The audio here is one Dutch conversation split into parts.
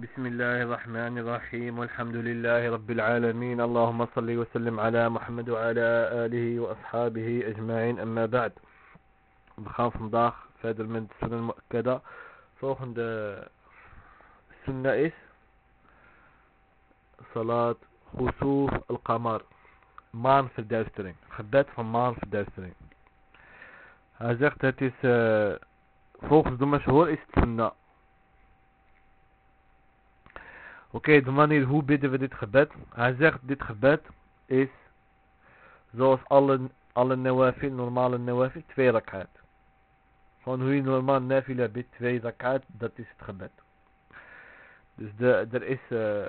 بسم الله الرحمن الرحيم والحمد لله رب العالمين. اللهم صل وسلم على محمد وعلى آله وأصحابه أجمعين. أما بعد بخاف مضاخ في هذا من السنة المؤكدة. فوق السنة إيش؟ صلاة خسوف القمر. مان في الدارسترين خبات في مان في الدارسترين هذا تاتيس فوق ذو مشهور إيش السنة؟ Oké, de manier hoe bidden we dit gebed? Hij zegt dit gebed is zoals alle, alle normale nawafil, twee rakat. Gewoon hoe je normaal nafila bidt, twee rakat, dat is het gebed. Dus de, er is uh,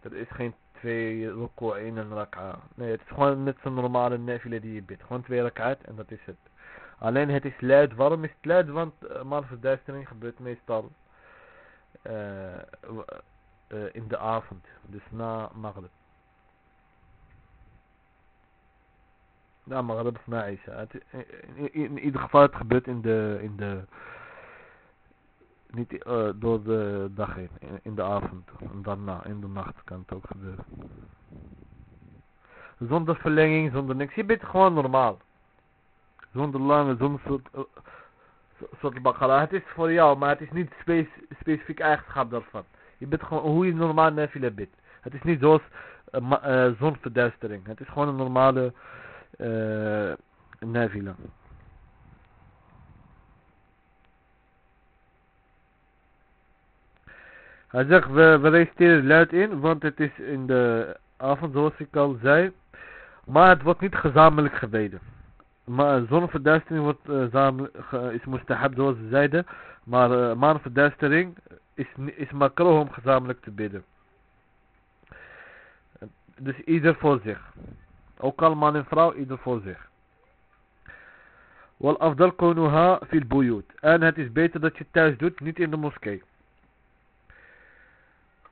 er is geen twee ruku in een raka. Nee, het is gewoon net zo'n normale nafila die je bidt. Gewoon twee rakat en dat is het. Alleen het is luid. Waarom is het luid? Want uh, maar verduistering gebeurt meestal uh, uh, in de avond, dus na Maghrib. Na Maghrib of na Isha. In, ieder geval het gebeurt in de, in de niet uh, door de dag heen, in, in de avond. En daarna, in de nacht kan het ook gebeuren. Zonder verlenging, zonder niks. Je bent gewoon normaal. Zonder lange, zonder soort, uh, soort bakala. Het is voor jou, maar het is niet spe specifiek eigenschap daarvan. Je bent gewoon hoe je normaal nafila bidt. Het is niet zoals uh, uh, zonverduistering. Het is gewoon een normale uh. Hij zegt, we, we luid in, want het is in de avond, zoals ik al zei. Maar het wordt niet gezamenlijk gebeden. Maar zonverduistering wordt, uh, is mustahab, zoals ze zeiden. Maar uh, maanverduistering is, is makro om gezamenlijk te bidden. Dus ieder voor zich. Ook al man en vrouw, ieder voor zich. Wal afdal konuha fil buyut. En het is beter dat je thuis doet, niet in de moskee.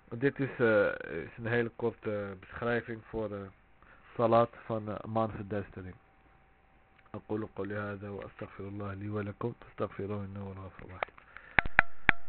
Dit is, uh, is een hele korte beschrijving voor de salat van uh, maanverduistering. أقول قولي هذا وأستغفر الله لي ولكم فاستغفروه إنه هو الغفور الرحيم